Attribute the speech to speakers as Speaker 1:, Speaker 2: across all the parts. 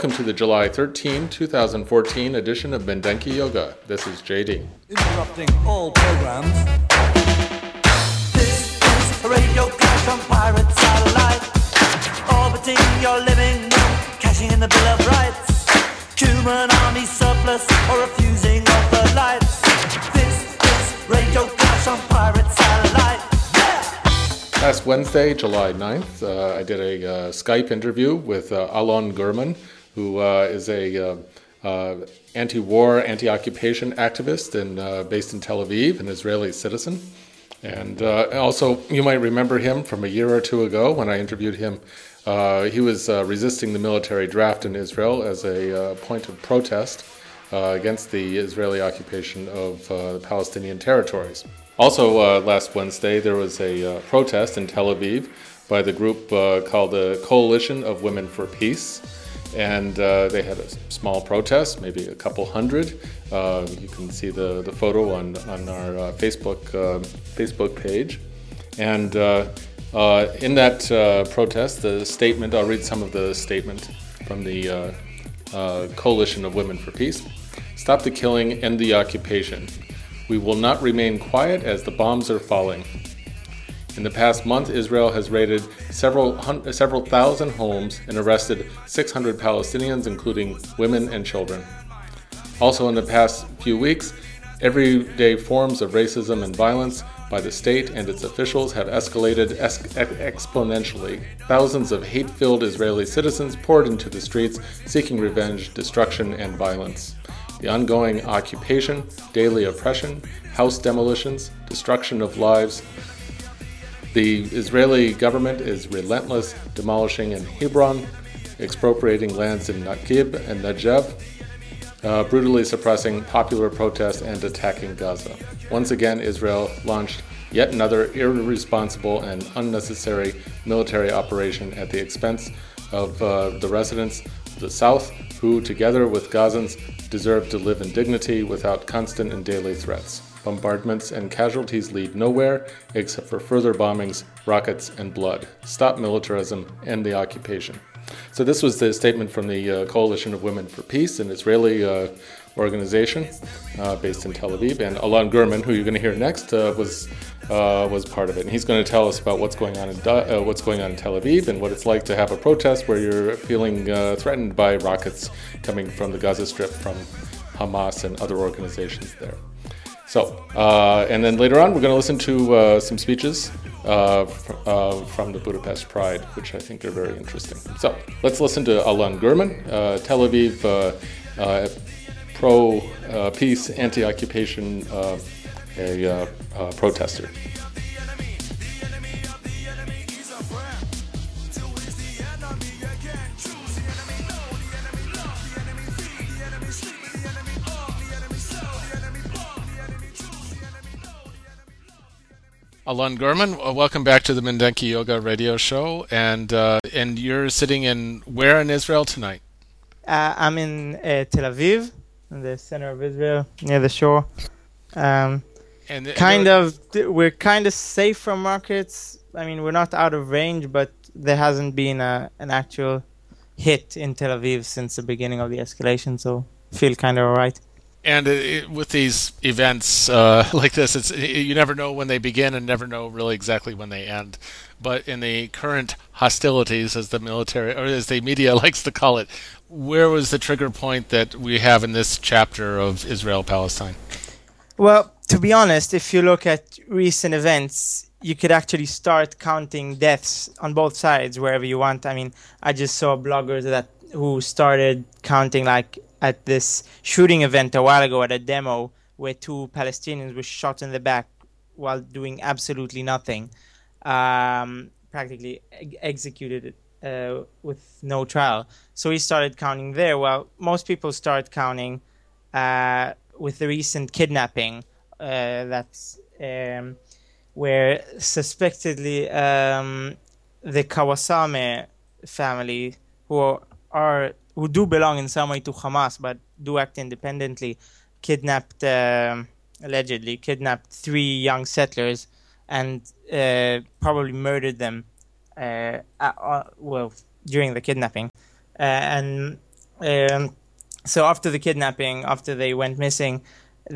Speaker 1: Welcome to the July 13, 2014 edition of Mindenki Joga. This is JD.
Speaker 2: Interrupting all programs.
Speaker 3: This is radio clash on pirate satellite. Orbiting your living room, cashing in the Bill of Rights. Human army surplus or refusing of the lights. This is radio clash on pirate satellite.
Speaker 1: Last Wednesday, July 9th, uh, I did a uh, Skype interview with uh, Alon Gurman, who uh, is a uh, uh, anti-war, anti-occupation activist and based in Tel Aviv, an Israeli citizen. And also, you might remember him from a year or two ago when I interviewed him. He was resisting the military draft in Israel as a point of protest uh, against the Israeli occupation of uh, the Palestinian territories. Also, uh, last Wednesday, there was a protest in Tel Aviv by the group called the Coalition of Women for Peace. And uh, they had a small protest, maybe a couple hundred. Uh, you can see the, the photo on, on our uh, Facebook, uh, Facebook page. And uh, uh, in that uh, protest, the statement, I'll read some of the statement from the Coalition of Women for Peace. Stop the killing, end the occupation. We will not remain quiet as the bombs are falling. In the past month, Israel has raided several, hun- several thousand homes and arrested 600 Palestinians, including women and children. Also, in the past few weeks, everyday forms of racism and violence by the state and its officials have escalated es- exponentially. Thousands of hate filled Israeli citizens poured into the streets seeking revenge, destruction, and violence. The ongoing occupation, daily oppression, house demolitions, destruction of lives, the Israeli government is relentless, demolishing in Hebron, expropriating lands in Naqab and Negev, uh, brutally suppressing popular protests and attacking Gaza. Once again, Israel launched yet another irresponsible and unnecessary military operation at the expense of uh, the residents of the South, who, together with Gazans, deserve to live in dignity without constant and daily threats. Bombardments and casualties lead nowhere except for further bombings, rockets, and blood. Stop militarism, end the occupation. So, this was the statement from the uh, Coalition of Women for Peace, an Israeli uh, organization uh, based in Tel Aviv. And Alon Gurman, who you're going to hear next, uh, was uh, was part of it. And he's going to tell us about what's going on in uh, what's going on in Tel Aviv and what it's like to have a protest where you're feeling threatened by rockets coming from the Gaza Strip from Hamas and other organizations there. So, uh, and then later on, we're going to listen to uh, some speeches uh, fr- uh, from the Budapest Pride, which I think are very interesting. So, let's listen to Alon Gurman, uh, Tel Aviv uh, pro peace, anti occupation a protester. Alon Gurman, uh, welcome back to the Mindenki Joga Radio Show, and uh, and you're sitting in where in Israel tonight?
Speaker 4: Uh, I'm in uh, Tel Aviv, in the center of Israel, near the shore. Um,
Speaker 1: And uh,
Speaker 4: kind of, we're kind of safe from rockets. I mean, we're not out of range, but there hasn't been a, an actual hit in Tel Aviv since the beginning of the escalation, so feel kind of alright.
Speaker 1: And it, with these events uh, like this, it's you never know when they begin and never know really exactly when they end. But in the current hostilities, as the military or as the media likes to call it, where was the trigger point that we have in this chapter of Israel Palestine?
Speaker 4: Well, to be honest, if you look at recent events, you could actually start counting deaths on both sides wherever you want. I mean, I just saw bloggers that who started counting like at this shooting event a while ago at a demo where two Palestinians were shot in the back while doing absolutely nothing, um, practically ex- executed uh, with no trial. So he started counting there. Well, most people start counting uh, with the recent kidnapping uh, that's um, where suspectedly um, the Qawasmeh family, who are who do belong in some way to Hamas but do act independently, kidnapped um allegedly kidnapped three young settlers and uh, probably murdered them. Uh, uh, uh, well, during the kidnapping, uh, and Um, so after the kidnapping, after they went missing,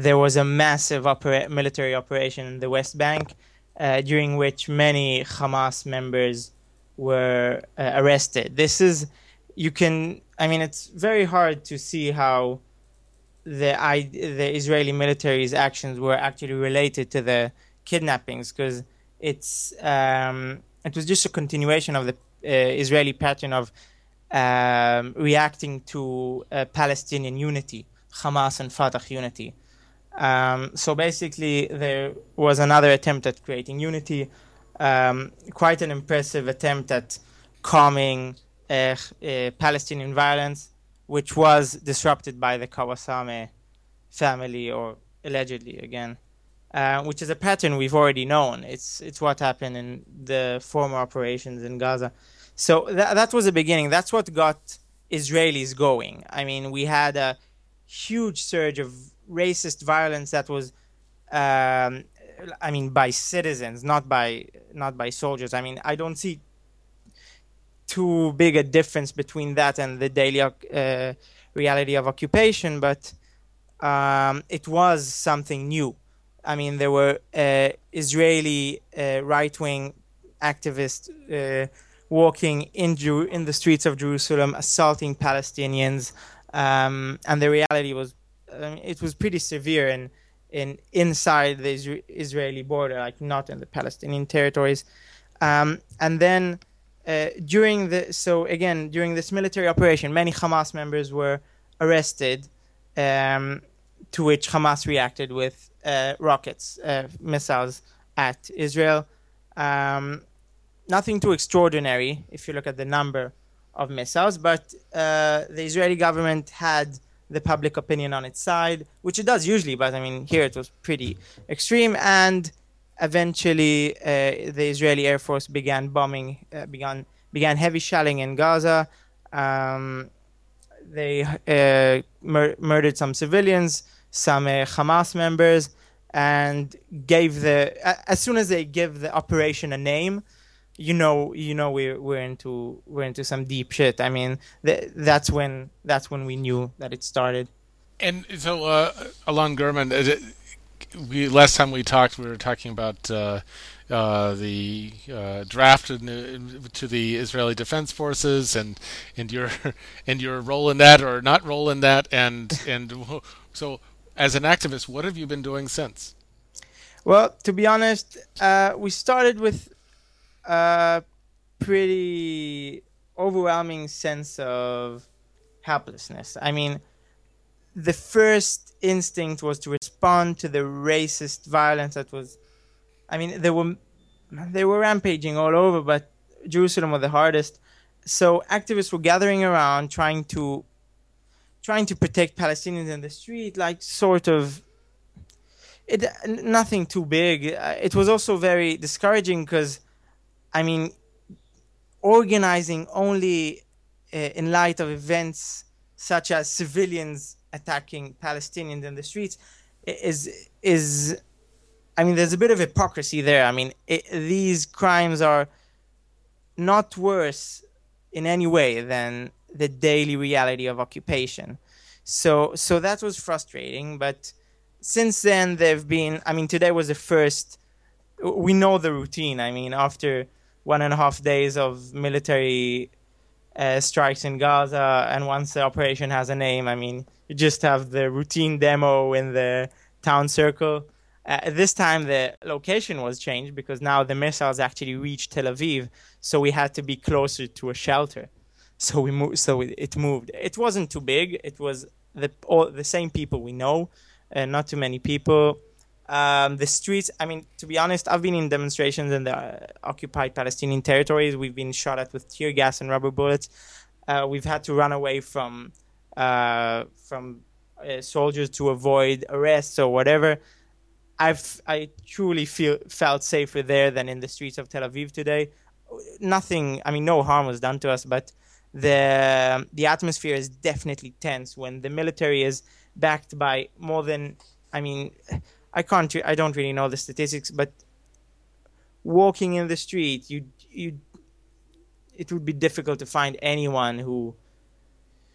Speaker 4: there was a massive opera- military operation in the West Bank, uh, during which many Hamas members were uh, arrested. This is, you can, I mean, it's very hard to see how the I, the Israeli military's actions were actually related to the kidnappings because it's um, it was just a continuation of the uh, Israeli pattern of um, reacting to uh, Palestinian unity, Hamas and Fatah unity. Um, so basically, there was another attempt at creating unity, um, quite an impressive attempt at calming Palestinian violence, which was disrupted by the Qawasmeh family, or allegedly again, uh, which is a pattern we've already known. It's it's what happened in the former operations in Gaza. So that that was the beginning. That's what got Israelis going. I mean, we had a huge surge of racist violence that was um, I mean by citizens not by not by soldiers I mean I don't see too big a difference between that and the daily uh, reality of occupation but um, it was something new I mean there were uh, Israeli uh, right-wing activists uh, walking in, in the streets of Jerusalem assaulting Palestinians um, and the reality was I mean, it was pretty severe in in inside the Isra- Israeli border, like not in the Palestinian territories. Um, and then uh, during the so again during this military operation, many Hamas members were arrested, um, to which Hamas reacted with uh, rockets, uh, missiles at Israel. Um, nothing too extraordinary if you look at the number of missiles, but uh, the Israeli government had the public opinion on its side, which it does usually, but I mean, here it was pretty extreme. And eventually, uh, the Israeli Air Force began bombing, uh, began, began heavy shelling in Gaza. Um, they uh, mur- murdered some civilians, some uh, Hamas members, and gave the, as soon as they give the operation a name, you know you know we're we're into we're into some deep shit i mean th- that's when that's when we knew that it started
Speaker 5: and so uh alon gurman we last time we talked we were talking about uh uh, the uh, draft to the Israeli Defense Forces and and your and your role in that or not role in that and and so as an activist, what have you been doing since?
Speaker 4: Well, to be honest, uh, we started with a pretty overwhelming sense of helplessness. I mean, the first instinct was to respond to the racist violence that was. I mean, they were they were rampaging all over, but Jerusalem was the hardest. So activists were gathering around, trying to trying to protect Palestinians in the street, like sort of. It nothing too big. It was also very discouraging because I mean, organizing only uh, in light of events such as civilians attacking Palestinians in the streets is is I mean, there's a bit of hypocrisy there. I mean, it, these crimes are not worse in any way than the daily reality of occupation. So, so that was frustrating. But since then, they've been. I mean, today was the first. We know the routine. I mean, after one and a half days of military uh, strikes in Gaza, and once the operation has a name, I mean, you just have the routine demo in the town circle. Uh, this time the location was changed because now the missiles actually reached Tel Aviv, so we had to be closer to a shelter. So we moved. So it moved. It wasn't too big. It was the all the same people we know, uh, not too many people. Um, the streets, I mean, to be honest, I've been in demonstrations in the uh, occupied Palestinian territories. We've been shot at with tear gas and rubber bullets. Uh, we've had to run away from uh, from uh, soldiers to avoid arrests or whatever. I've I truly feel felt safer there than in the streets of Tel Aviv today. Nothing, I mean, no harm was done to us, but the the atmosphere is definitely tense when the military is backed by more than, I mean I can't. I don't really know the statistics, but walking in the street, you you, it would be difficult to find anyone who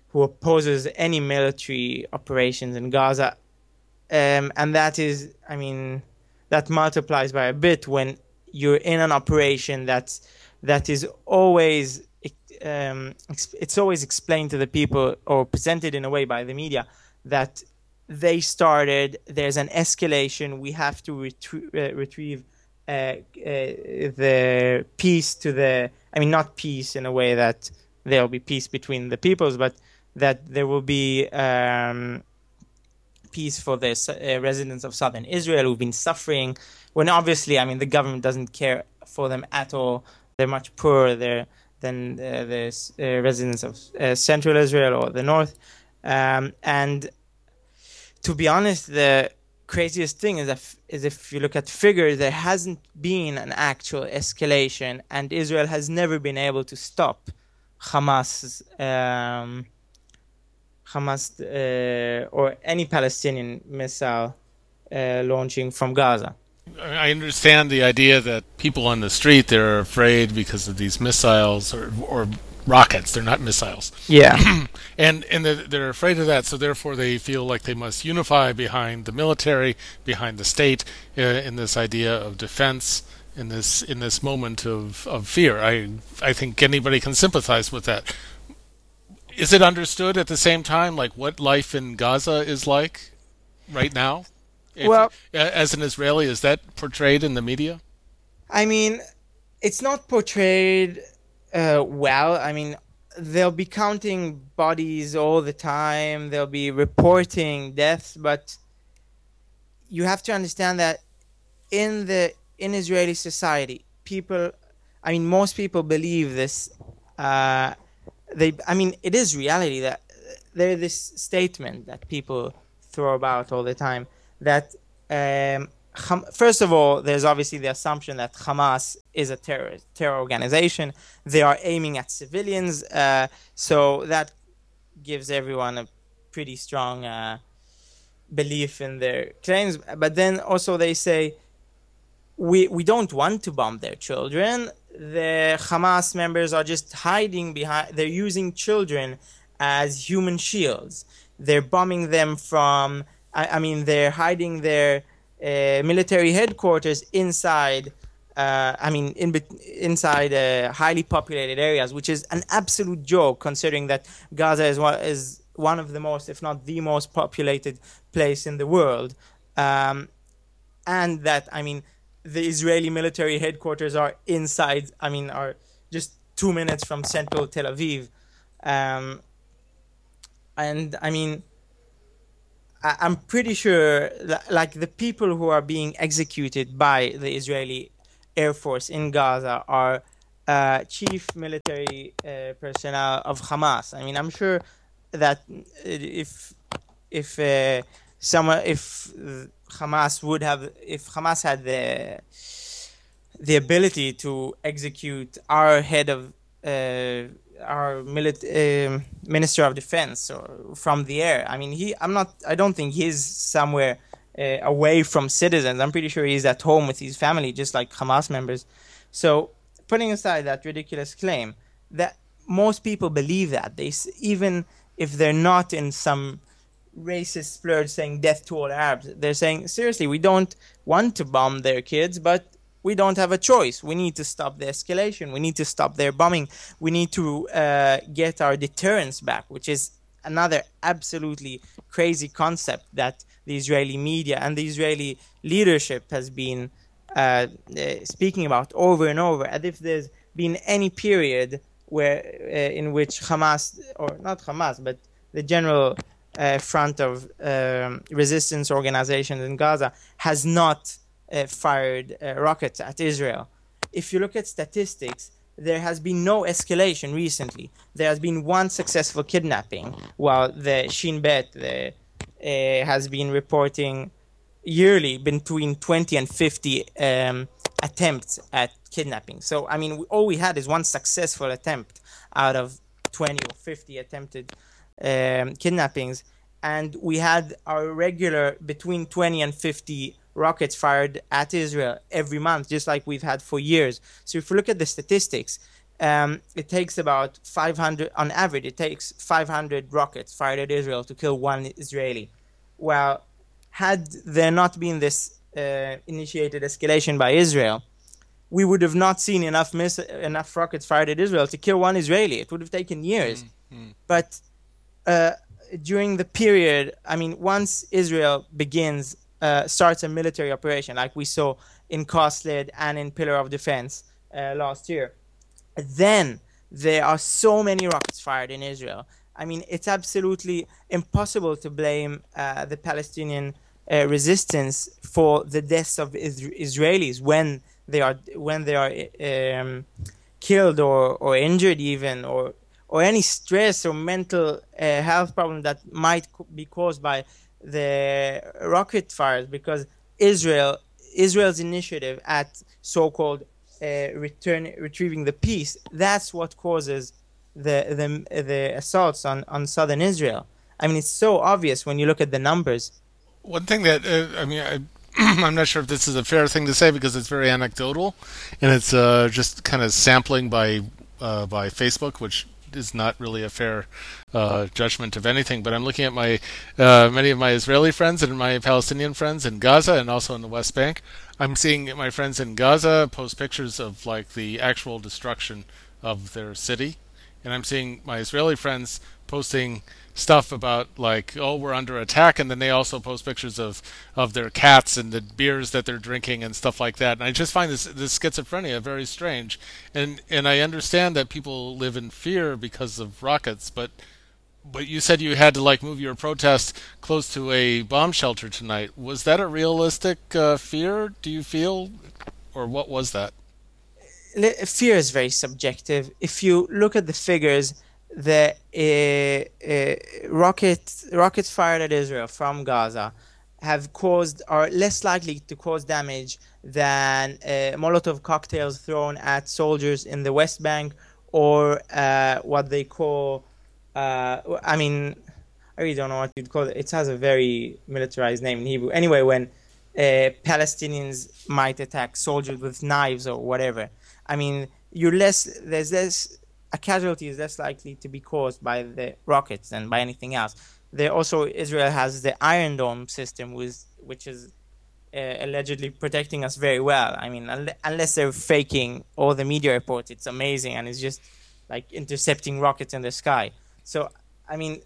Speaker 4: who opposes any military operations in Gaza, um, and that is, I mean, that multiplies by a bit when you're in an operation that's that is always um, it's always explained to the people or presented in a way by the media that they started there's an escalation we have to retrie- uh, retrieve uh, uh, the peace to the i mean not peace in a way that there'll be peace between the peoples but that there will be um, peace for the uh, residents of southern Israel who've been suffering. When obviously, I mean, the government doesn't care for them at all. They're much poorer there than uh, the uh, residents of uh, central Israel or the north. Um, and to be honest, the craziest thing is if, is if you look at figures, there hasn't been an actual escalation, and Israel has never been able to stop Hamas's. Um, Hamas uh, or any Palestinian missile uh, launching from Gaza.
Speaker 5: I understand the idea that people on the street they're afraid because of these missiles or, or rockets. They're not missiles.
Speaker 4: Yeah,
Speaker 5: and and they're, they're afraid of that, so therefore they feel like they must unify behind the military, behind the state, uh, in this idea of defense. In this in this moment of, of fear, I I think anybody can sympathize with that is it understood at the same time like what life in Gaza is like right now? If,
Speaker 4: well,
Speaker 5: as an Israeli, is that portrayed in the media?
Speaker 4: I mean, it's not portrayed uh, well. I mean, they'll be counting bodies all the time. They'll be reporting deaths, but you have to understand that in the in Israeli society, people, I mean, most people believe this. Uh, they i mean it is reality that there's this statement that people throw about all the time that um, first of all there's obviously the assumption that hamas is a terror terror organization. They are aiming at civilians uh, so that gives everyone a pretty strong uh, belief in their claims. But then also they say we we don't want to bomb their children the Hamas members are just hiding behind, they're using children as human shields. They're bombing them from, I, I mean, they're hiding their uh, military headquarters inside. Uh, I mean, in, inside uh, highly populated areas, which is an absolute joke, considering that Gaza is one, is one of the most, if not the most populated place in the world, um, and that I mean, the Israeli military headquarters are inside, I mean, are just two minutes from central Tel Aviv. Um, and I mean, I, am pretty sure, that, like, the people who are being executed by the Israeli Air Force in Gaza are uh, chief military uh, personnel of Hamas. I mean, I'm sure that if if uh, someone if Hamas would have, if Hamas had the the ability to execute our head of uh, our military uh, minister of defense or from the air. I mean, he. I'm not. I don't think he's somewhere uh, away from citizens. I'm pretty sure he's at home with his family, just like Hamas members. So, putting aside that ridiculous claim, that most people believe that they even if they're not in some racist splurge saying death to all Arabs. They're saying, seriously, we don't want to bomb their kids, but we don't have a choice. We need to stop the escalation. We need to stop their bombing. We need to uh, get our deterrence back, which is another absolutely crazy concept that the Israeli media and the Israeli leadership has been uh, uh, speaking about over and over, as if there's been any period where uh, in which Hamas, or not Hamas, but the general front of um, resistance organizations in Gaza has not uh, fired uh, rockets at Israel. If you look at statistics, there has been no escalation recently. There has been one successful kidnapping, while the Shin Bet the, uh, has been reporting yearly between 20 and 50 um, attempts at kidnapping. So, I mean, all we had is one successful attempt out of 20 or 50 attempted um, kidnappings, and we had our regular between 20 and 50 rockets fired at Israel every month, just like we've had for years. So if you look at the statistics, um, it takes about 500 on average. It takes 500 rockets fired at Israel to kill one Israeli. Well, had there not been this uh, initiated escalation by Israel, we would have not seen enough miss- enough rockets fired at Israel to kill one Israeli. It would have taken years.
Speaker 5: Mm-hmm.
Speaker 4: But uh, during the period, I mean, once Israel begins uh, starts a military operation, like we saw in Cast Lead and in Pillar of Defense uh, last year, then there are so many rockets fired in Israel. I mean, it's absolutely impossible to blame uh, the Palestinian uh, resistance for the deaths of is- Israelis when they are when they are um, killed or, or injured even or or any stress or mental uh, health problem that might be caused by the rocket fires because Israel Israel's initiative at so-called uh, return retrieving the peace that's what causes the the the assaults on on southern Israel. I mean, it's so obvious when you look at the numbers.
Speaker 5: One thing that uh, I mean, I, I'm not sure if this is a fair thing to say because it's very anecdotal, and it's uh, just kind of sampling by uh, by Facebook, which is not really a fair uh, judgment of anything. But I'm looking at my uh, many of my Israeli friends and my Palestinian friends in Gaza and also in the West Bank. I'm seeing my friends in Gaza post pictures of like the actual destruction of their city, and I'm seeing my Israeli friends posting stuff about like oh we're under attack and then they also post pictures of of their cats and the beers that they're drinking and stuff like that. And i just find this this schizophrenia very strange. And and i understand that people live in fear because of rockets but but you said you had to like move your protest close to a bomb shelter tonight. Was that a realistic uh, fear do you feel? Or what was that?
Speaker 4: Fear is very subjective. If you look at the figures, the uh, uh, rocket rockets fired at Israel from Gaza have caused are less likely to cause damage than uh, Molotov cocktails thrown at soldiers in the West Bank or uh, what they call. Uh, I mean, I really don't know what you'd call it. It has a very militarized name in Hebrew. Anyway, when uh, Palestinians might attack soldiers with knives or whatever. I mean, you're less. There's less. A casualty is less likely to be caused by the rockets than by anything else. There also Israel has the Iron Dome system, which is uh, allegedly protecting us very well. I mean, unle- unless they're faking all the media reports, it's amazing and it's just like intercepting rockets in the sky. So, I mean,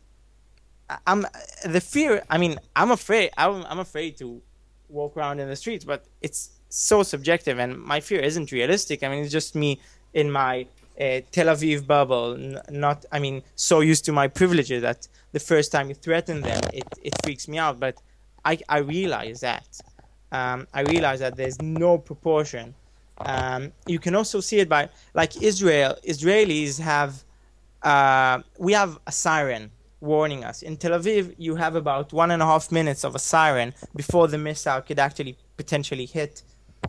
Speaker 4: I'm the fear. I mean, I'm afraid. I'm, I'm afraid to walk around in the streets, but it's so subjective, and my fear isn't realistic. I mean, it's just me in my uh, Tel Aviv bubble. N- not, I mean, so used to my privileges that the first time you threaten them, it, it freaks me out. But I, I realize that. Um, I realize that there's no proportion. Um, you can also see it by, like Israel, Israelis have, uh, we have a siren warning us. In Tel Aviv, you have about one and a half minutes of a siren before the missile could actually potentially hit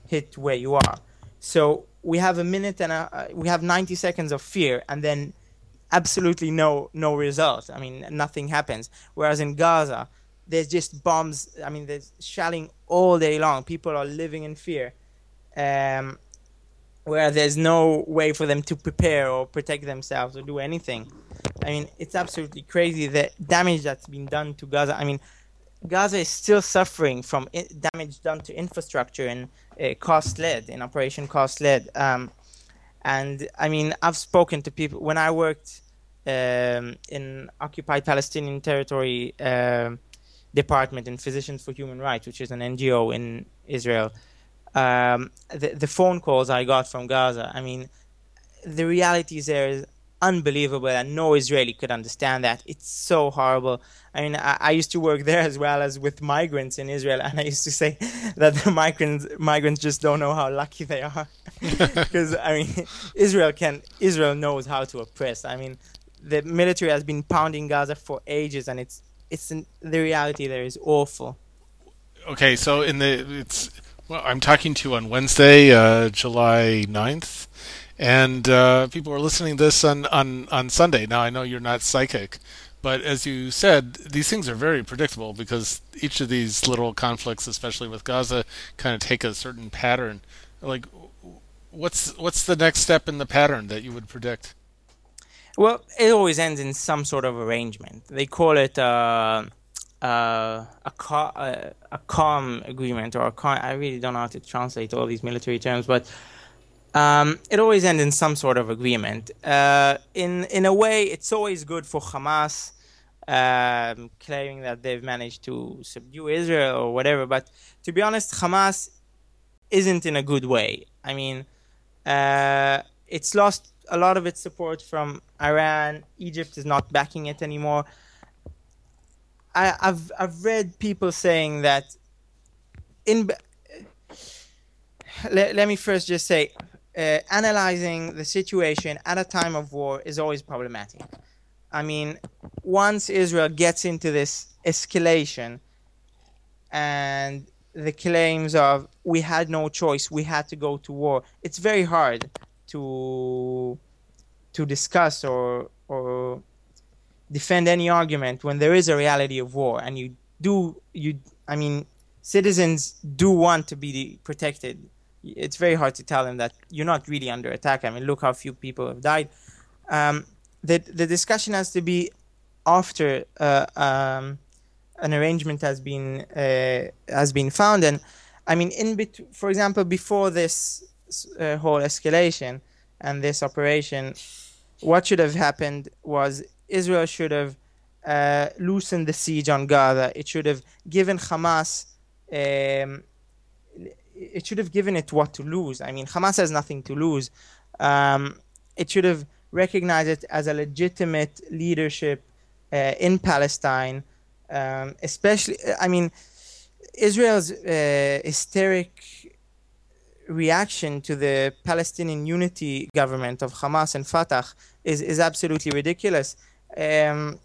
Speaker 4: hit where you are. So we have a minute and a, uh, we have 90 seconds of fear, and then absolutely no no result. I mean, nothing happens. Whereas in Gaza, there's just bombs. I mean, there's shelling all day long. People are living in fear. Um, where there's no way for them to prepare or protect themselves or do anything. I mean, it's absolutely crazy the damage that's been done to Gaza. I mean, Gaza is still suffering from damage done to infrastructure and uh, Cast Lead, in Operation Cast Lead. Um, and I mean, I've spoken to people when I worked um, in occupied Palestinian territory um department in Physicians for Human Rights, which is an NGO in Israel. Um, the, the phone calls I got from Gaza, I mean, the realities there is unbelievable and no Israeli could understand that. It's so horrible. I mean, I, I used to work there as well as with migrants in Israel, and I used to say that the migrants migrants just don't know how lucky they are, because I mean, Israel can Israel knows how to oppress. I mean, the military has been pounding Gaza for ages, and it's it's the reality there is awful.
Speaker 5: Okay, so in the it's well, I'm talking to you on Wednesday, uh, July 9th, and uh, people are listening to this on, on on Sunday. Now I know you're not psychic, but as you said, these things are very predictable because each of these little conflicts, especially with Gaza, kind of take a certain pattern. Like, what's what's the next step in the pattern that you would predict?
Speaker 4: Well, it always ends in some sort of arrangement. They call it uh, uh, a, uh, a calm agreement or a calm, I really don't know how to translate all these military terms, but um, it always ends in some sort of agreement. Uh, in in a way, it's always good for Hamas um, claiming that they've managed to subdue Israel or whatever. But to be honest, Hamas isn't in a good way. I mean, uh, it's lost a lot of its support from Iran. Egypt is not backing it anymore. I, have I've read people saying that in. Let, let me first just say, uh, analyzing the situation at a time of war is always problematic. I mean, once Israel gets into this escalation and the claims of we had no choice, we had to go to war, it's very hard to to discuss or or defend any argument when there is a reality of war and you do you I mean citizens do want to be protected it's very hard to tell them that you're not really under attack I mean look how few people have died um, the the discussion has to be after uh, um, an arrangement has been uh, has been found and I mean in bet- for example before this uh, whole escalation and this operation what should have happened was Israel should have uh, loosened the siege on Gaza. It should have given Hamas. Um, it should have given it what to lose. I mean, Hamas has nothing to lose. Um, it should have recognized it as a legitimate leadership uh, in Palestine, um, especially. I mean, Israel's uh, hysteric reaction to the Palestinian Unity government of Hamas and Fatah is, is absolutely ridiculous. Um,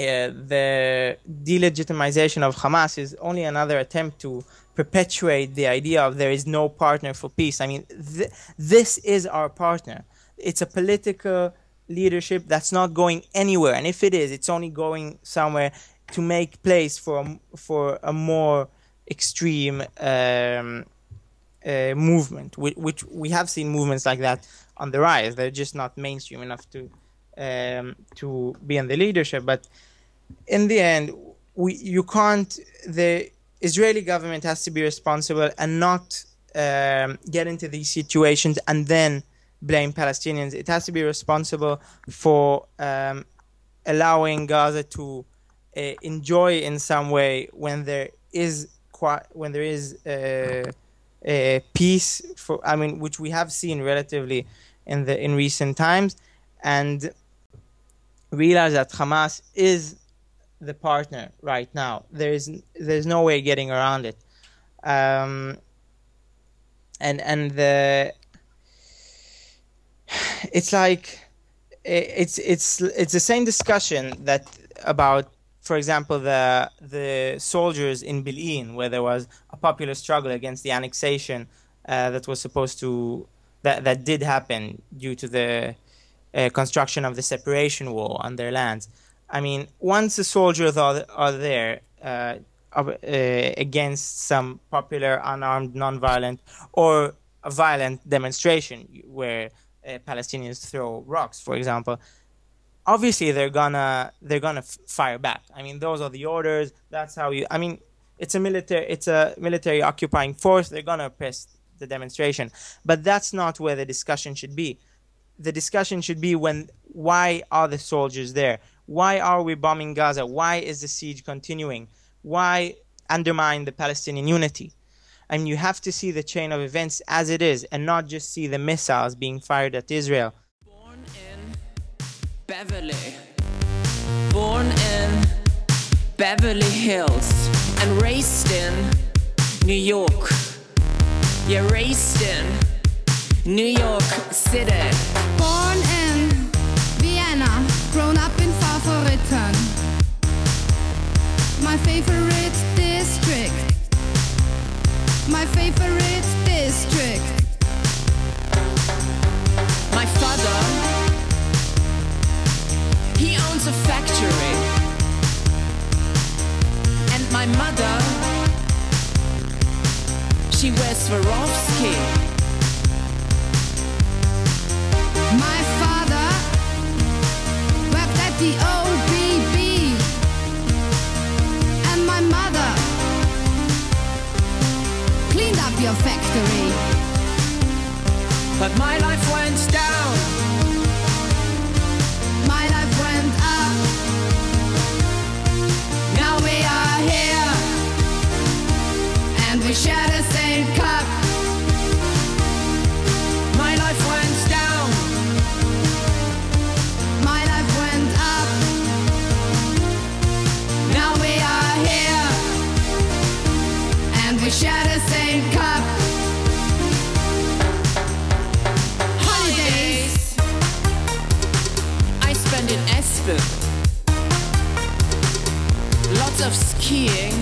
Speaker 4: the delegitimization of Hamas is only another attempt to perpetuate the idea of there is no partner for peace. I mean, th- this is our partner. It's a political leadership that's not going anywhere, and if it is, it's only going somewhere to make place for a, for a more extreme um, uh, movement, which, which, we have seen movements like that on the rise. They're just not mainstream enough to um, to be in the leadership. But in the end, we you can't. The Israeli government has to be responsible and not um, get into these situations and then blame Palestinians. It has to be responsible for um, allowing Gaza to uh, enjoy in some way when there is quite when there is. Uh, uh, peace for I mean which we have seen relatively in the in recent times and realize that Hamas is the partner right now there is there's no way getting around it um, and and the it's like it's it's it's the same discussion that about for example, the the soldiers in Bil'in, where there was a popular struggle against the annexation uh, that was supposed to that that did happen due to the uh, construction of the separation wall on their lands. I mean, once the soldiers are are there uh, uh against some popular unarmed, non-violent, or a violent demonstration where uh, Palestinians throw rocks, for example obviously they're gonna they're gonna fire back. I mean, those are the orders. That's how you. I mean, it's a military it's a military occupying force. They're gonna oppress the demonstration, but that's not where the discussion should be. The discussion should be when why are the soldiers there? Why are we bombing Gaza? Why is the siege continuing? Why undermine the Palestinian unity? I mean, you have to see the chain of events as it is and not just see the missiles being fired at Israel. Beverly. Born in Beverly Hills and raised in New York. Yeah, raised in New York City. Born in Vienna, grown up My favorite district. My favorite district. My father, he owns a factory. And my mother, she wears Swarovski.
Speaker 2: My
Speaker 6: father worked at the your factory.
Speaker 2: But my life went down.
Speaker 6: My life went up. Now we are here, and we share the same cup.
Speaker 7: In Aspen. Lots of skiing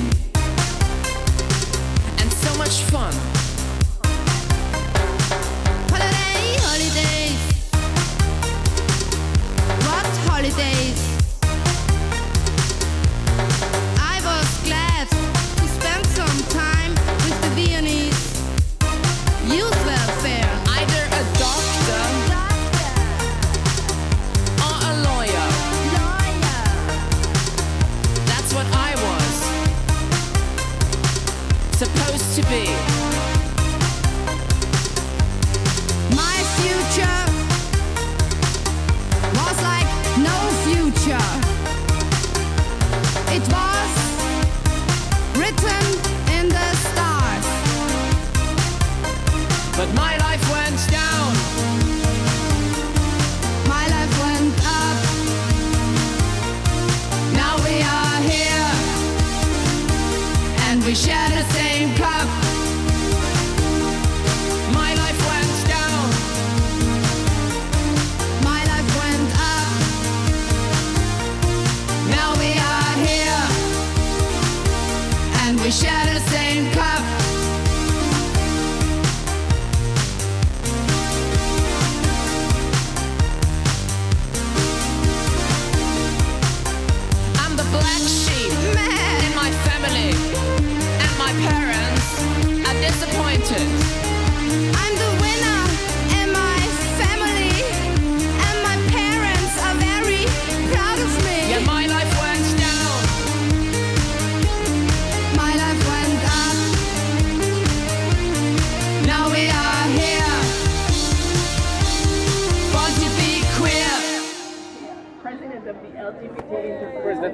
Speaker 7: and so much fun.
Speaker 6: Holiday, holidays. What holidays?
Speaker 7: Supposed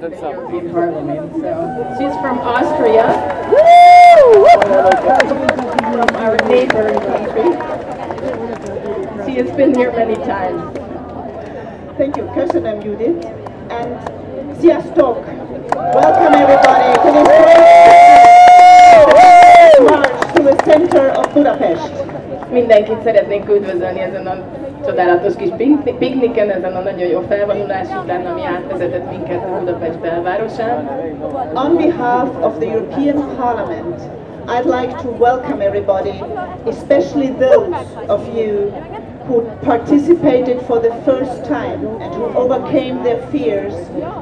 Speaker 8: Intergroup Parliament. So she's from Austria. From our neighboring country. She has been here many times.
Speaker 9: Thank you. Köszönöm, Judith. And Sziasztok! Welcome everybody to this great march to the center of Budapest.
Speaker 8: Mindenkit szeretnénk üdvözölni ezen a csodálatos kis pikni- pikniken, ezen a nagyon jó felvonulás után, ami átvezetett minket a Budapest belvárosán.
Speaker 9: On behalf of the European Parliament, I'd like to welcome everybody, especially those of you who participated for the first time and who overcame their fears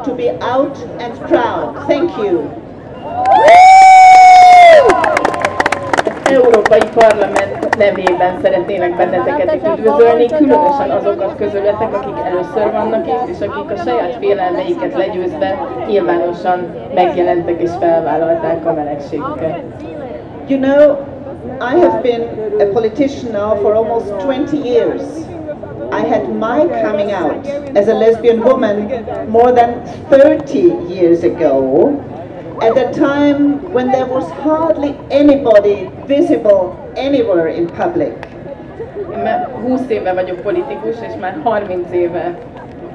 Speaker 9: to be out and proud. Thank you.
Speaker 8: Európai Parlament nevében szeretnének benneteket itt üdvözölni, különösen azokat közületek, akik először vannak itt, és akik a saját félelmeiket legyőzve nyilvánosan megjelentek és felvállalták a melegségüket.
Speaker 9: You know, I have been a politician now for almost 20 years. I had my coming out as a lesbian woman more than 30 years ago, at a time when there was hardly anybody visible anywhere in public.
Speaker 8: Én már 20 éve vagyok politikus, és már 30 éve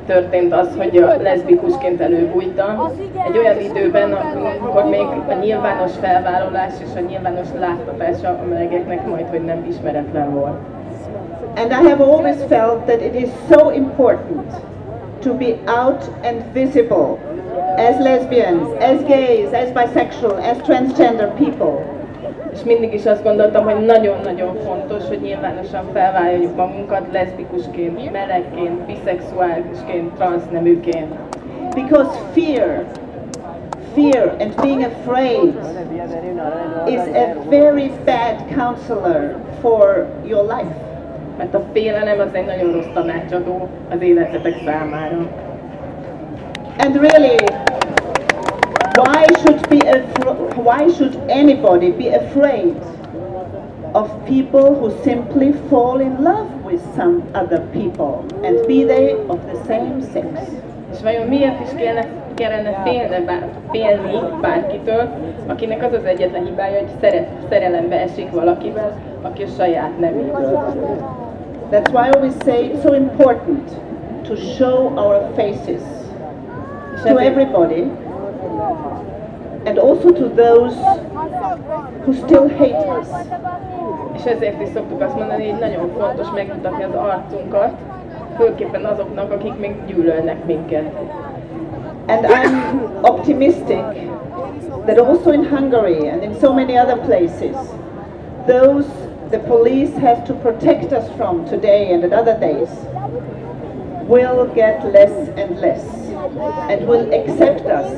Speaker 8: történt az, hogy a leszbikusként előbújtam. Egy olyan időben, amikor még a nyilvános felvállalás és a nyilvános láttatása a melegeknek majd, hogy nem ismeretlen volt.
Speaker 9: And I have always felt that it is so important to be out and visible as lesbians, as gays, as bisexual, as transgender people.
Speaker 8: És mindig is azt gondoltam, hogy nagyon-nagyon fontos, hogy nyilvánosan felvállaljuk magunkat leszbikusként, melegként, biszexuálisként, transzneműként.
Speaker 9: Because fear, fear and being afraid is a very bad counselor for your life.
Speaker 8: Mert a félelem az egy nagyon rossz tanácsadó az életetek számára.
Speaker 9: And really, why should be why should anybody be afraid of people who simply fall in love with some other people, and be they of the same sex.
Speaker 8: És vajon miért is kellene, kellene félne bár, félni bárkitől, akinek az az egyetlen hibája, hogy szeret, szerelembe esik valakivel, aki a saját neméből.
Speaker 9: That's why always say it's so important to show our faces to everybody and also to those who still hate us.
Speaker 8: és ezért is szoktuk azt mondani, hogy nagyon fontos megmutatni az arcunkat, főképpen azoknak, akik még gyűlölnek minket.
Speaker 9: And I'm optimistic that also in Hungary and in so many other places, those the police has to protect us from today and at other days will get less and less and will accept us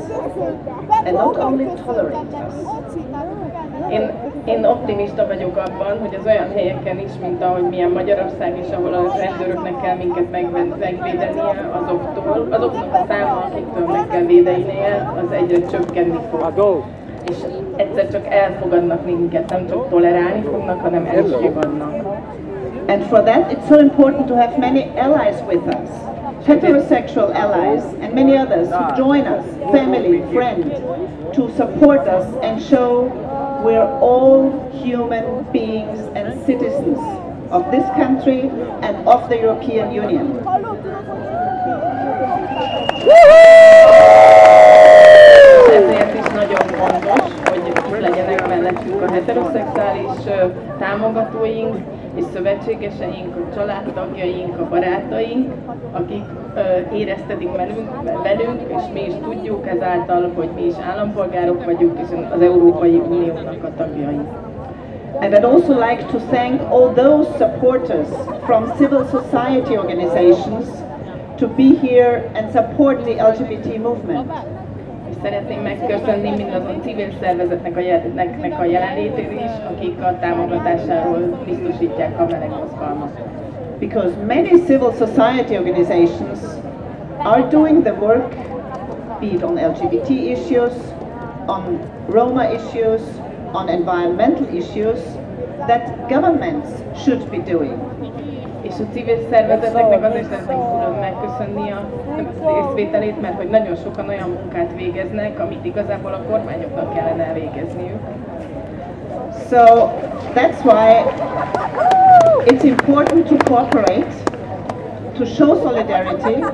Speaker 9: and not only tolerate us.
Speaker 8: Én, én optimista vagyok abban, hogy az olyan helyeken is, mint ahogy milyen Magyarország is, ahol a rendőröknek kell minket megven- megvédenie azoktól, azoknak a száma, akiktől meg kell védenie, az egyre csökkenni fog. És egyszer csak elfogadnak minket, nem csak tolerálni fognak, hanem el is fogadnak.
Speaker 9: And for that, it's so important to have many allies with us, heterosexual allies, and many others who join us, family, friends, to support us and show we're all human beings and citizens of this country and of the European Union.
Speaker 8: Ezért is nagyon fontos, hogy itt legyenek mellettünk a heteroszexuális támogatóink és szövetségeseink, a családtagjaink, a barátaink, akik éreztetik velünk, velünk, és mi is tudjuk ezáltal, hogy mi is állampolgárok vagyunk, és az Európai Uniónak a tagjai.
Speaker 9: And I'd also like to thank all those supporters from civil society organizations to be here and support the LGBT movement.
Speaker 8: Szeretném megköszönni mindazon civil szervezetnek a, jel- a jelenlétét is, akik a támogatásáról biztosítják a meleg mozgalmat.
Speaker 9: Because many civil society organizations are doing the work, be it on LGBT issues, on Roma issues, on environmental issues, that governments should be doing.
Speaker 8: És a civil szervezeteknek azért szeretném külön megköszönni a részvételét, mert hogy nagyon sokan olyan munkát végeznek, amit igazából a kormányoknak kellene elvégezniük.
Speaker 9: So that's why it's important to cooperate, to show solidarity,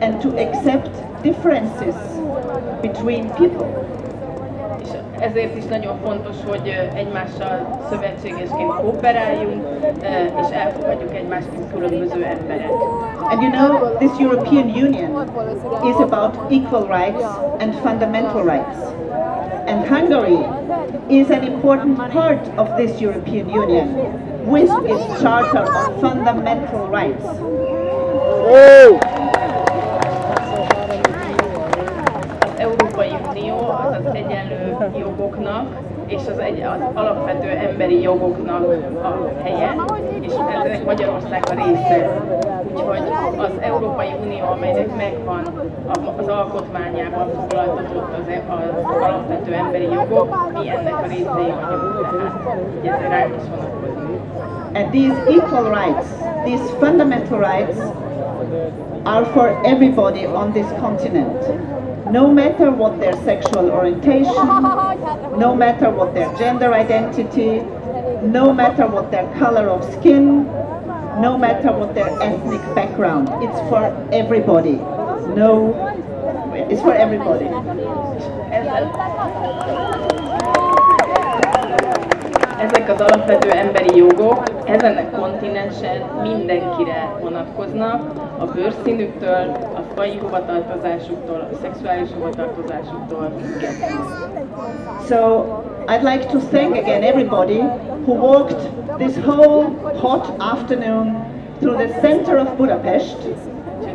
Speaker 9: and to accept differences between people.
Speaker 8: Ezért is nagyon fontos, hogy egymással szövetségesként kooperáljunk, és elfogadjuk egymást, mint különböző emberek.
Speaker 9: And you know, this European Union is about equal rights and fundamental rights. And Hungary is an important part of this European Union with its Charter on Fundamental Rights.
Speaker 8: Az Európai Unió az az egyenlő jogoknak és az, egy, az alapvető emberi jogoknak a helye, és ennek Magyarország a része. Úgyhogy az Európai Unió, amelynek megvan az alkotmányában foglaltatott az, e- az alapvető emberi jogok, mi ennek a részei vagyunk, tehát is.
Speaker 9: And these equal rights, these fundamental rights, are for everybody on this continent. No matter what their sexual orientation, no matter what their gender identity, no matter what their color of skin, no matter what their ethnic background. It's for everybody. No, it's for everybody.
Speaker 8: Ezek az alapvető emberi jogok ezen a kontinensen mindenkire vonatkoznak, a bőrszínüktől, a fai hovatartozásuktól, a szexuális hovatartozásuktól.
Speaker 9: So I'd like to thank again everybody who walked this whole hot afternoon through the center of Budapest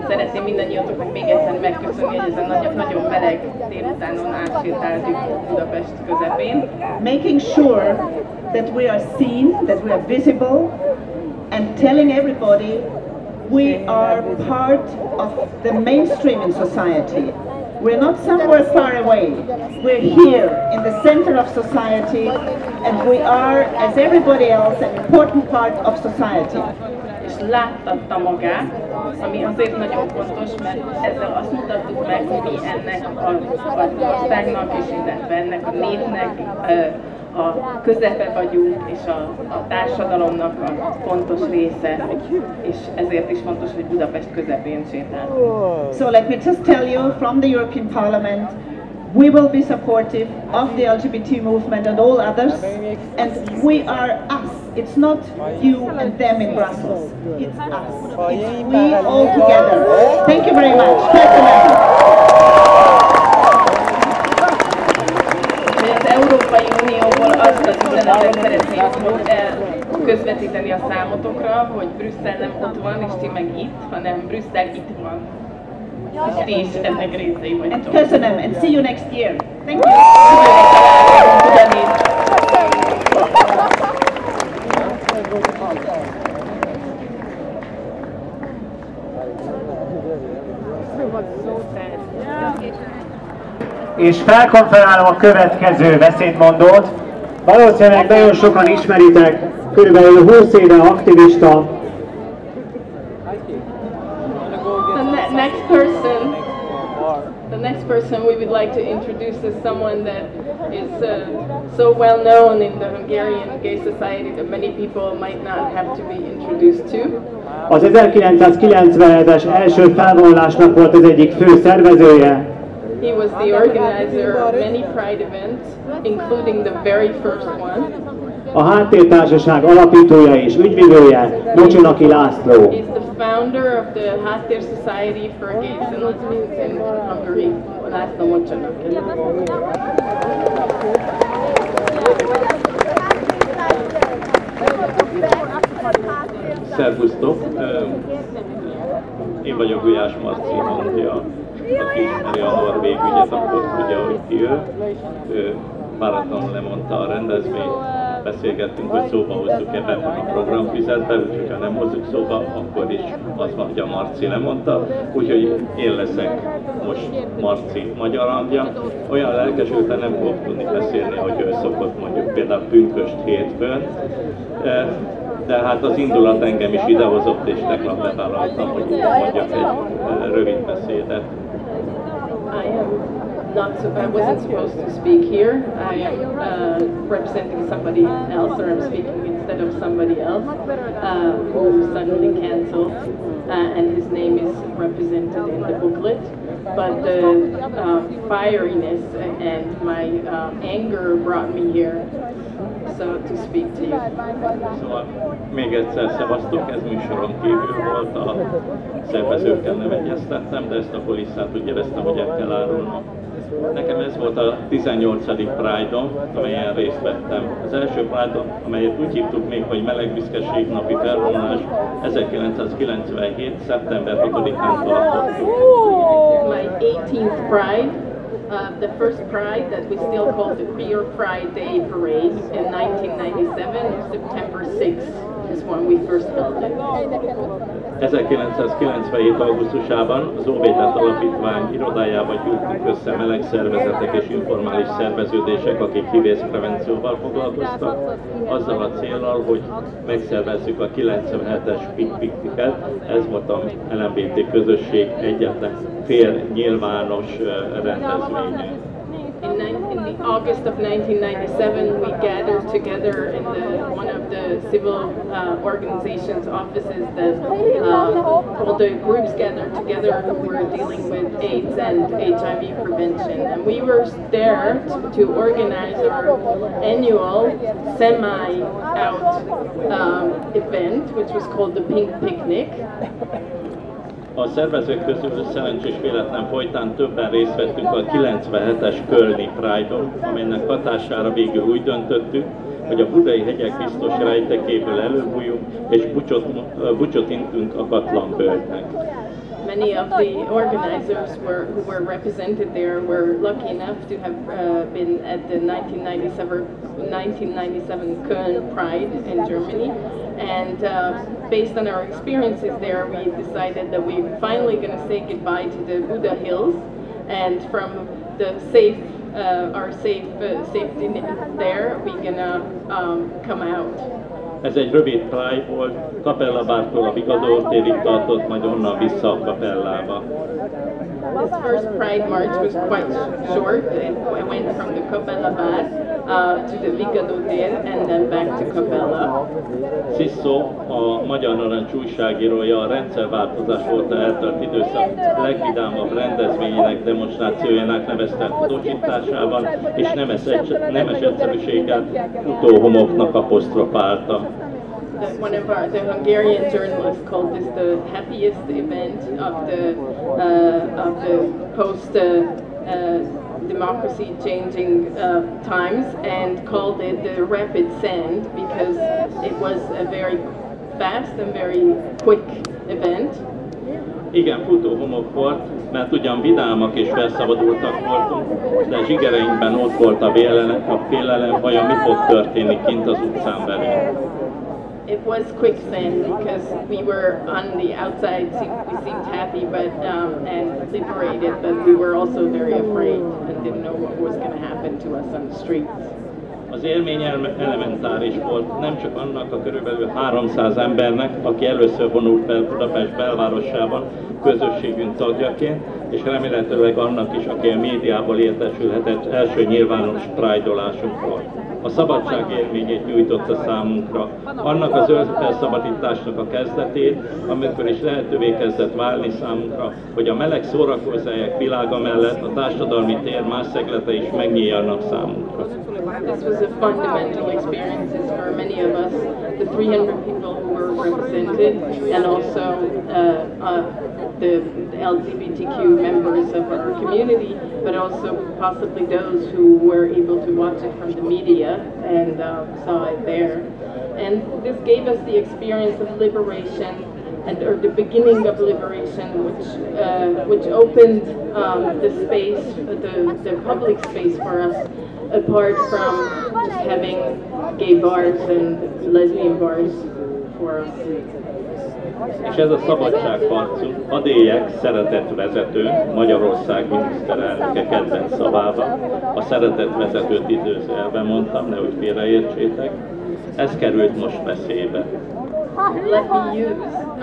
Speaker 8: szeretném még egyszer megköszönni, hogy ezen nagyon, nagyon meleg délutánon átsétáltuk Budapest közepén,
Speaker 9: making sure that we are seen, that we are visible, and telling everybody we are part of the mainstream in society. We're not somewhere far away. We're here in the center of society, and we are, as everybody else, an important part of society.
Speaker 8: Láttatta magát, ami azért nagyon fontos, mert ezzel azt mutattuk meg, hogy mi ennek a országnak, és illetve ennek a népnek a közepe vagyunk, és a, a társadalomnak a fontos része, és ezért is fontos, hogy Budapest közepén sétálunk.
Speaker 9: So let me just tell you from the European Parliament, we will be supportive of the LGBT movement and all others, and we are us. It's not you and them in Brussels. It's us. It's we all together. Thank you very much. Köszönöm.
Speaker 8: Mi az Európai Unióból azt az üzenetet szeretnénk el közvetíteni a számotokra, hogy Brüsszel nem ott van, és ti meg itt, hanem Brüsszel itt van. Ennek részei
Speaker 9: And
Speaker 8: vagytok.
Speaker 9: köszönöm, and see you next year. Thank you.
Speaker 10: És felkonferálom a következő beszédmondót. Valószínűleg nagyon sokan ismeritek, körülbelül 20 éve aktivista,
Speaker 8: next person we would like to introduce is someone that is uh, so well known in the Hungarian gay society that many people might not have to be introduced to.
Speaker 10: az 1997-es első felvonulásnak volt az egyik fő szervezője,
Speaker 8: He was the organizer of many pride events, including the very first one.
Speaker 10: a háttértársaság alapítója és ügyvivője Mocsinaki László.
Speaker 11: Szervusztok! Én vagyok Gulyás Marci, mondja aki ismeri a norvég ügyet, akkor tudja, hogy ki ő. Ő lemondta a rendezvényt, beszélgettünk, hogy szóba hozzuk ebben van a programfüzetben, úgyhogy ha nem hozzuk szóba, akkor is az van, hogy a Marci lemondta. Úgyhogy én leszek most Marci magyar hangja. Olyan lelkesülten nem fogok tudni beszélni, hogy ő szokott mondjuk például pünköst hétfőn. Eh, de hát az indulat engem is idehozott, és tegnap bevállaltam, hogy mondjak egy eh, rövid beszédet.
Speaker 8: Not, so, I wasn't supposed to speak here. I am uh, representing somebody else, or I'm speaking instead of somebody else uh, who suddenly canceled, uh, and his name is represented in the booklet. But the uh, fieriness and my uh, anger brought me here, so to speak to you.
Speaker 11: Szóval még egyszer szevasztok, ez műsoron kívül volt, a szervezőkkel nem egyeztettem, de ezt a poliszát úgy éreztem, hogy el kell árulnom. Nekem ez volt a 18. Pride-om, amelyen részt vettem. Az első Pride-on, amelyet úgy hívtuk még, hogy melegviszkeség napi felvonulás, 1997. szeptember 6-án tartottuk.
Speaker 8: my 18th Pride, uh, the first Pride that we still call the Queer Pride Day Parade in 1997, September 6th is when we first held it.
Speaker 11: 1997. augusztusában az Óvédett Alapítvány irodájába gyűltünk össze meleg szervezetek és informális szerveződések, akik hívészprevencióval foglalkoztak, azzal a célral, hogy megszervezzük a 97-es pikniket. Ez volt a LMBT közösség egyetlen fél nyilvános ö, rendezvénye.
Speaker 8: In, in the August of 1997, we gathered together in the, one of the civil uh, organizations' offices that uh, all the groups gathered together who were dealing with AIDS and HIV prevention. And we were there to, to organize our annual semi-out um, event, which was called the Pink Picnic.
Speaker 11: A szervezők közül szerencsés véletlen folytán többen részt vettünk a 97-es Kölni Pride-on, amelynek hatására végül úgy döntöttük, hogy a budai hegyek biztos rejtekéből előbújunk, és bucsot, bucsot intünk a Katlan bölgynek.
Speaker 8: Many of the organizers were, who were represented there were lucky enough to have uh, been at the 1997, 1997 Köln Pride in Germany. And uh, based on our experiences there, we decided that we were finally going to say goodbye to the Buda Hills and from the safe, uh, our safe uh, safety there, we're gonna um, come out.
Speaker 11: Ez egy rövid Pride volt, Kapellabártól a Vigador térig tartott, majd onnan vissza a kapellába.
Speaker 8: This first Pride March was quite short. It, went from the Capella uh, to the Vigado Hotel and then back to Capella.
Speaker 11: Sziszó, a Magyar Narancs újságírója a rendszerváltozás óta eltört időszak legvidámabb rendezvényének, demonstrációjának nevezte tudósításában, és nemes, nemes egyszerűséggel utóhomoknak apostrofálta.
Speaker 8: that one of our, the Hungarian journalists called this the happiest event of the uh, of the post uh, uh, democracy changing uh, times and called it the rapid sand because it was a very fast and very quick event.
Speaker 11: Igen, futó homok volt, mert ugyan vidámak és felszabadultak voltunk, de zsigereinkben ott volt a vélelem, a félelem, vajon mi fog történni kint az utcán velünk.
Speaker 8: It was quicksand because we were on the outside. We seemed happy, but um, and liberated, but we were also very afraid and didn't know what was going to happen to us on the streets.
Speaker 11: Az élmény elementáris volt, nem csak annak a körülbelül 300 embernek, aki először vonult fel Budapest belvárosában közösségünk tagjaként, és remélhetőleg annak is, aki a médiából értesülhetett első nyilvános prájdolásunkról. A szabadság élményét nyújtotta számunkra, annak az felszabadításnak a kezdetét, amikor is lehetővé kezdett válni számunkra, hogy a meleg szórakozóhelyek világa mellett a társadalmi tér más szeglete is megnyíljanak számunkra.
Speaker 8: This was a fundamental experience for many of us, the 300 people were represented, and also uh, uh, the LGBTQ members of our community, but also possibly those who were able to watch it from the media and saw it there. And this gave us the experience of liberation and or the beginning of liberation, which uh, which opened um, the space, the the public space for us, apart from just having gay bars and lesbian bars.
Speaker 11: És ez a szabadságharcunk, Adélyek szeretett vezető, Magyarország miniszterelnöke kedvenc szavával, a szeretett vezetőt időzőjelben mondtam, félreértsétek, ez került most veszélybe.
Speaker 8: Let me use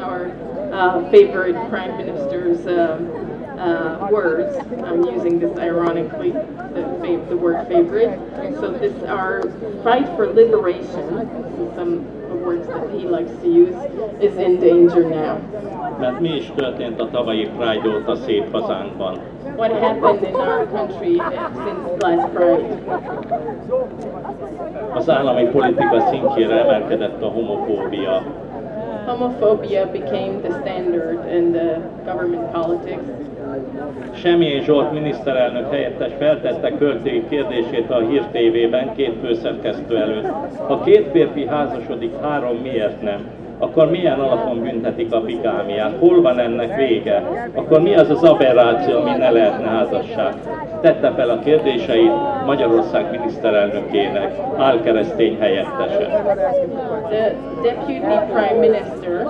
Speaker 8: our uh, favorite prime minister's um, uh, words. I'm using this ironically, the, the word favorite. So this our fight for liberation, some words that he likes to use, is in danger now.
Speaker 11: Mert mi is történt a tavalyi Pride óta szép hazánkban?
Speaker 8: What happened in our country uh, since last Pride?
Speaker 11: Az állami politika szintjére emelkedett a homofóbia.
Speaker 8: Homophobia became the standard in the government politics.
Speaker 11: Semjén Zsolt miniszterelnök helyettes feltette költői kérdését a Hír TV-ben két főszerkesztő előtt. Ha két férfi házasodik, három miért nem? Akkor milyen alapon büntetik a bigámiát? Hol van ennek vége? Akkor mi az az aberráció, ami ne lehetne házasság? Tette fel a kérdéseit Magyarország miniszterelnökének, álkeresztény helyettese.
Speaker 8: The deputy prime minister,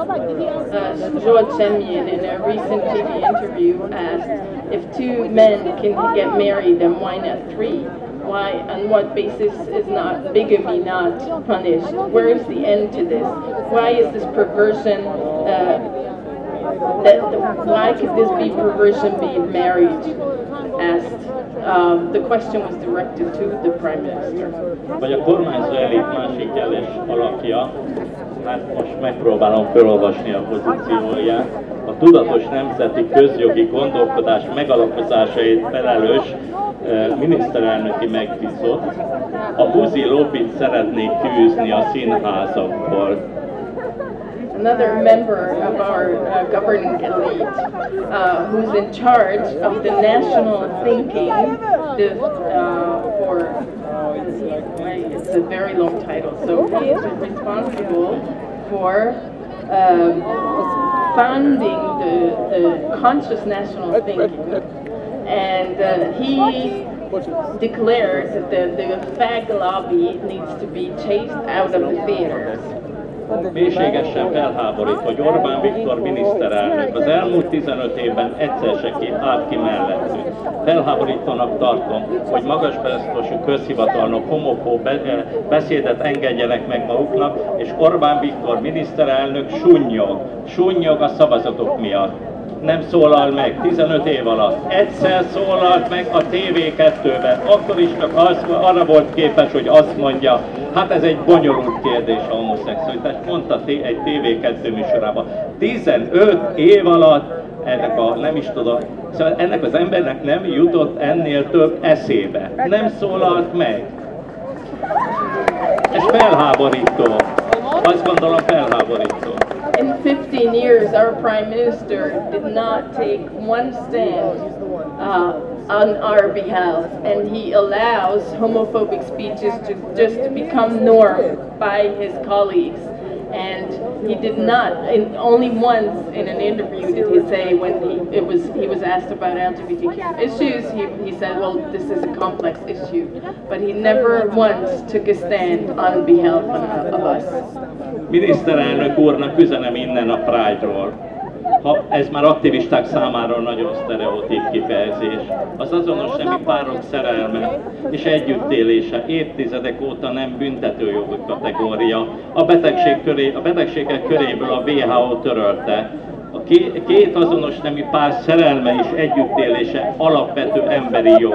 Speaker 8: uh, Semyon, in a recent TV interview asked if two men can get married, then why not three? Why, on what basis is not bigamy not punished? Where is the end to this? Why is this perversion? Uh, that, why could this be perversion be marriage? Asked. Um, the question was directed to the prime minister.
Speaker 11: Hát most megpróbálom felolvasni a pozícióját, a tudatos nemzeti közjogi gondolkodás megalapozásáért felelős eh, miniszterelnöki megbízott, a buzi lobbit szeretnék kiűzni a színházakból.
Speaker 8: another member of our uh, governing elite uh, who's in charge of the national thinking the, uh, for it's a very long title. So he is responsible for um, the, the conscious national thinking. And uh, he declared that the, the fag lobby needs to be chased out of the theaters
Speaker 11: Mélységesen felháborít, hogy Orbán Viktor miniszterelnök. Az elmúlt 15 évben egyszer se ki állt ki mellettünk. Felháborítónak tartom, hogy magas beosztású közhivatalnok homofób eh, beszédet engedjenek meg maguknak, és Orbán Viktor miniszterelnök sunnyog, sunnyog a szavazatok miatt nem szólal meg 15 év alatt. Egyszer szólalt meg a TV2-ben, akkor is csak az, arra volt képes, hogy azt mondja, hát ez egy bonyolult kérdés a homoszexualitás, mondta egy TV2 műsorában. 15 év alatt ennek a, nem is tudom, szóval ennek az embernek nem jutott ennél több eszébe. Nem szólalt meg. Ez felháborító. Azt gondolom felháborító.
Speaker 8: In 15 years, our prime minister did not take one stand uh, on our behalf, and he allows homophobic speeches to just become norm by his colleagues. And he did not, only once in an interview did he say when he it was he was asked about LGBTQ issues, he, he said, well, this is a complex issue, but he never once took a stand on behalf of, us.
Speaker 11: Pride-ról. Ha ez már aktivisták számára nagyon sztereotíp kifejezés. Az azonos nemű párok szerelme és együttélése évtizedek óta nem büntetőjogi kategória. A, betegség köré, a betegségek köréből a WHO törölte. A ké- két azonos nemű pár szerelme és együttélése alapvető emberi jog.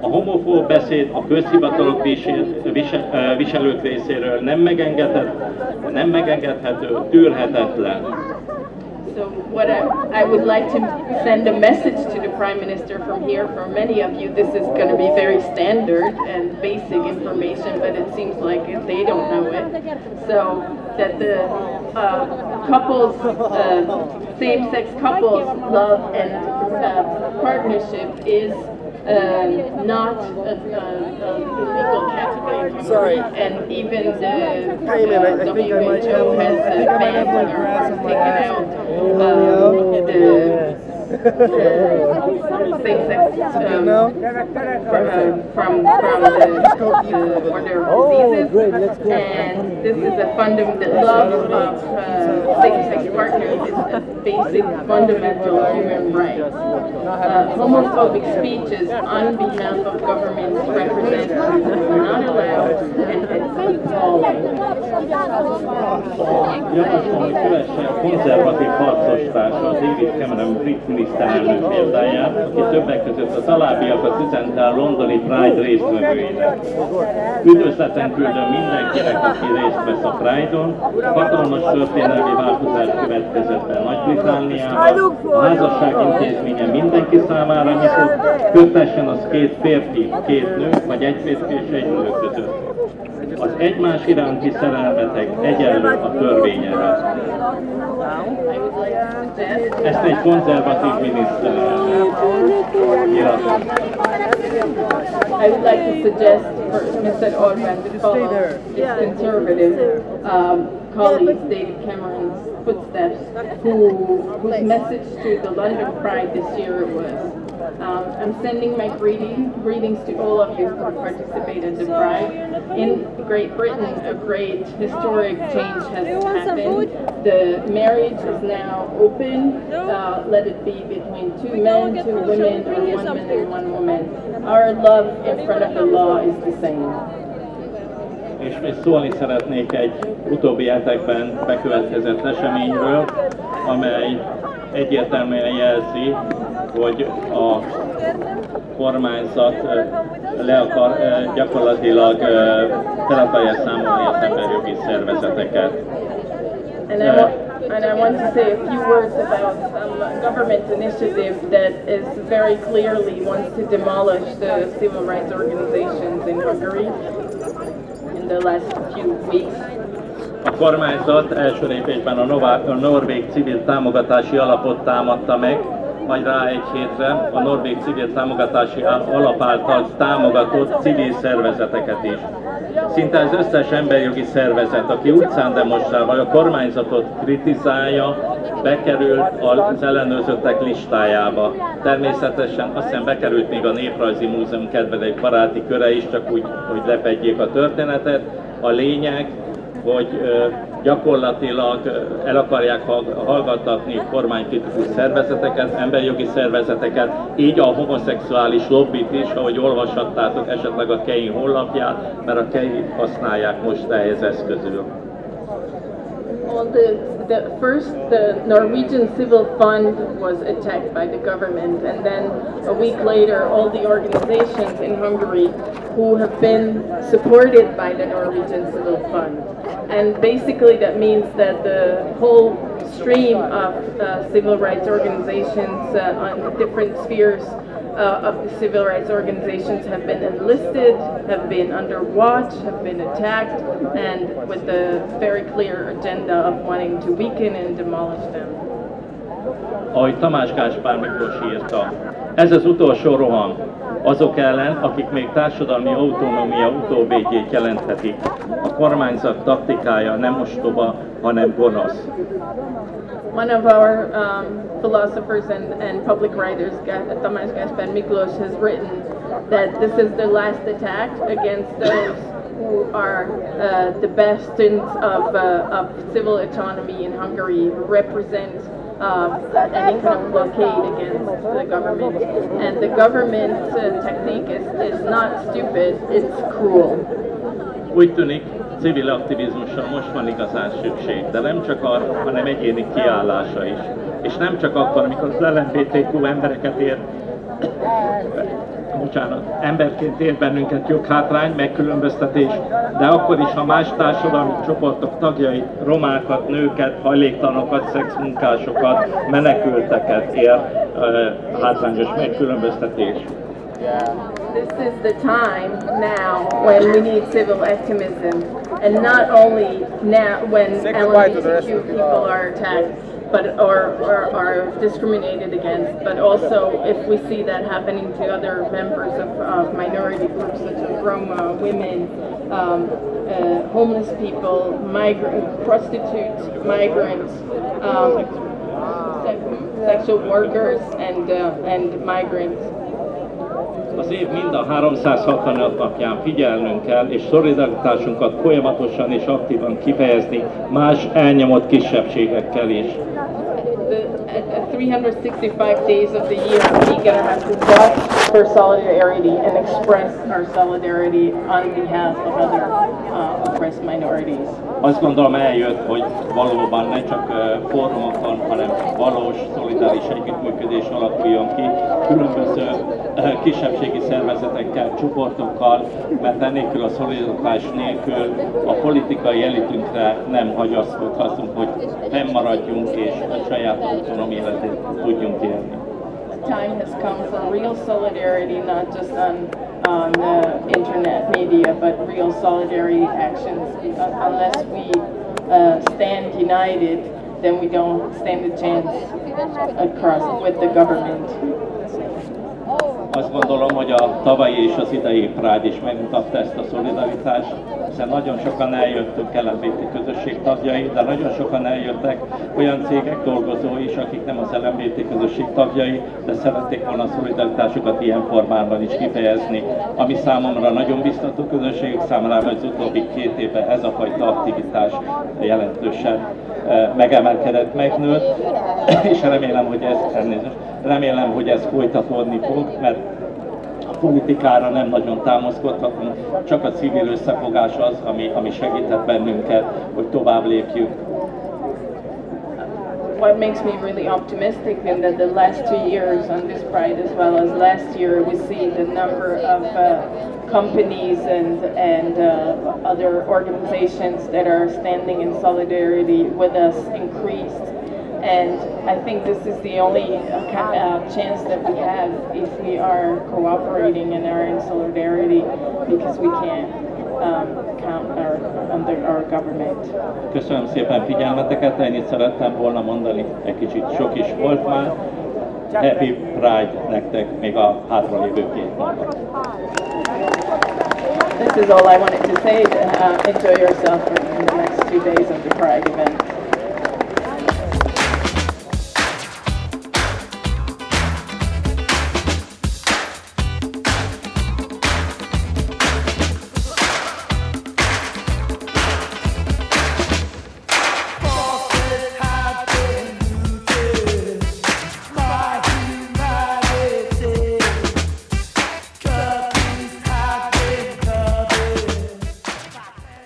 Speaker 11: A homofób beszéd a közhivatalok visel, visel, viselők részéről nem megengedhet, nem megengedhető, tűrhetetlen.
Speaker 8: So what I, I would like to send a message to the Prime Minister from here, for many of you, this is going to be very standard and basic information, but it seems like they don't know it. So that the uh, couples, uh, same-sex couples love and uh, partnership is um, not a, illegal category.
Speaker 12: Sorry.
Speaker 8: And even the uh, WHO has uh, banned or taken out um, the uh, same-sex. And this is a fundamental, love of uh, same-sex partners is a basic fundamental human right. Uh, homophobic speeches on behalf of government representatives are not allowed and it's
Speaker 11: brit miniszterelnök példáját, aki többek között az alábbiakat üzente a londoni Pride résztvevőinek. Üdvözleten küldöm mindenkinek, aki részt vesz a Pride-on. Hatalmas történelmi változás következett be Nagy-Britániában. A házasság intézménye mindenki számára nyitott, kötessen az két férfi, két nő, vagy egy férfi és egy nő között. Az egymás iránti szerelmetek egyenlő a törvény előtt. Ezt egy konzervatív miniszterelnök.
Speaker 8: I would like to suggest for Mr. Orban to follow his conservative um, colleagues, David Cameron's footsteps, who, whose message to the London Pride this year was, um, I'm sending my greeting, greetings to all of you who participated in the Pride. In Great Britain, a great historic change has happened. The marriage is now open. Uh, let it be between two men, two women, or one man and one woman. Our love in front of the law is the same.
Speaker 11: És még szólni szeretnék egy utóbbi hetekben bekövetkezett eseményről, amely egyértelműen jelzi, hogy a kormányzat le akar gyakorlatilag akarja számolni az emberjogi szervezeteket.
Speaker 8: And I, want to say a few words about some government initiative that is very clearly wants to demolish the civil rights organizations in Hungary in the last few weeks.
Speaker 11: A kormányzat első lépésben a, Nová- a Norvég civil támogatási alapot támadta meg, majd rá egy hétre a Norvég civil támogatási alap által támogatott civil szervezeteket is. Szinte az összes emberjogi szervezet, aki utcán demonstrál, vagy a kormányzatot kritizálja, bekerült az ellenőrzöttek listájába. Természetesen azt hiszem bekerült még a Néprajzi Múzeum kedvedék baráti köre is, csak úgy, hogy lefedjék a történetet. A lényeg, hogy gyakorlatilag el akarják hall- hallgattatni kormánykritikus szervezeteket, emberjogi szervezeteket, így a homoszexuális lobbit is, ahogy olvashattátok esetleg a KEI honlapját, mert a KEI használják most ehhez eszközül.
Speaker 8: Well, the, the first, the Norwegian Civil Fund was attacked by the government, and then a week later, all the organizations in Hungary who have been supported by the Norwegian Civil Fund. And basically, that means that the whole stream of uh, civil rights organizations uh, on different spheres uh, of the civil rights organizations have been enlisted, have been under watch, have been attacked, and with a very clear agenda of wanting to weaken and demolish them.
Speaker 11: ahogy Tamás Gáspár Miklós írta. Ez az utolsó roham azok ellen, akik még társadalmi autonómia utóvédjét jelenthetik. A kormányzat taktikája nem ostoba, hanem gonosz.
Speaker 8: One of our um, philosophers and, and public writers, Tamás Gáspár Miklós, has written that this is the last attack against those who are uh, the bastions of, uh, of civil autonomy in Hungary, who represent uh, any kind of blockade against the government. And the government uh, technique is, is not stupid, it's cruel.
Speaker 11: Úgy tűnik, civil aktivizmusra most van igazán szükség, de nem csak arra, hanem egyéni kiállása is. És nem csak akkor, amikor az LMBTQ embereket ér, bocsánat, emberként ér bennünket joghátrány, megkülönböztetés, de akkor is, ha más társadalmi csoportok tagjait, romákat, nőket, hajléktalanokat, szexmunkásokat, menekülteket ér uh, hátrányos megkülönböztetés.
Speaker 8: This is the time now when we need civil activism, and not only now when LGBTQ people are attacked, but or, or are discriminated against, but also if we see that happening to other members of, of minority groups such as Roma, women, um, uh, homeless people, migrant, prostitutes, migrants, um, sexual workers, and uh, and migrants.
Speaker 11: Az év mind a 365 napján figyelnünk kell, és szolidaritásunkat folyamatosan és aktívan kifejezni más elnyomott kisebbségekkel is.
Speaker 8: the, at, at 365 days of the year, we're gonna have to watch for solidarity and express our solidarity on behalf of other uh, oppressed minorities.
Speaker 11: Azt gondolom eljött, hogy valóban ne csak ö, fórumokon, hanem valós, szolidáris együttműködés alakuljon ki különböző kisebbségi szervezetekkel, csoportokkal, mert ennélkül a szolidaritás nélkül a politikai elitünkre nem hagyaszkodhatunk, hogy fennmaradjunk és a saját autonóm életét tudjunk élni.
Speaker 8: Time has come for real solidarity, not just on on the internet media, but real solidarity actions. Unless we uh, stand united, then we don't stand a chance across with the government.
Speaker 11: Azt gondolom, hogy a tavalyi és az idei Pride is megmutatta ezt a szolidaritást, hiszen nagyon sokan eljöttünk LMBT közösség tagjai, de nagyon sokan eljöttek olyan cégek dolgozói is, akik nem az LMBT közösség tagjai, de szerették volna a szolidaritásukat ilyen formában is kifejezni, ami számomra nagyon biztató közösségek számára, az utóbbi két évben ez a fajta aktivitás jelentősen eh, megemelkedett, megnőtt, és remélem, hogy ez, elnézést, remélem, hogy ez folytatódni fog, mert politikára nem nagyon támaszkodhatunk, csak a civil összefogás az, ami, ami segített bennünket, hogy tovább
Speaker 8: what makes me really optimistic is that the last two years on this Pride as well as last year, we see the number of uh, companies and and uh, other organizations that are standing in solidarity with us increased. And I think this is the only uh, uh, chance that we have if we are cooperating and are in solidarity because we can't um, count our, under our government.
Speaker 11: Köszönöm szépen figyelmeteket, ennyit szerettem volna mondani, egy kicsit sok is volt már. Happy Pride nektek még a hátralévő két napot.
Speaker 8: This is all I wanted to say. Uh, enjoy yourself in the next two days of the Pride event.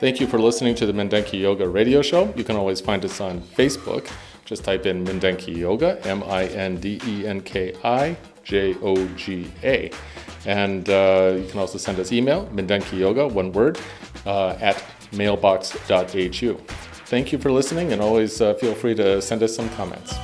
Speaker 1: Thank you for listening to the Mindenki Joga radio show. You can always find us on Facebook. Just type in Mindenki Joga, M I N D E N K I J O G A. And uh, you can also send us email, Mindenki Joga, one word, uh, at mailbox.hu. Thank you for listening, and always uh, feel free to send us some comments.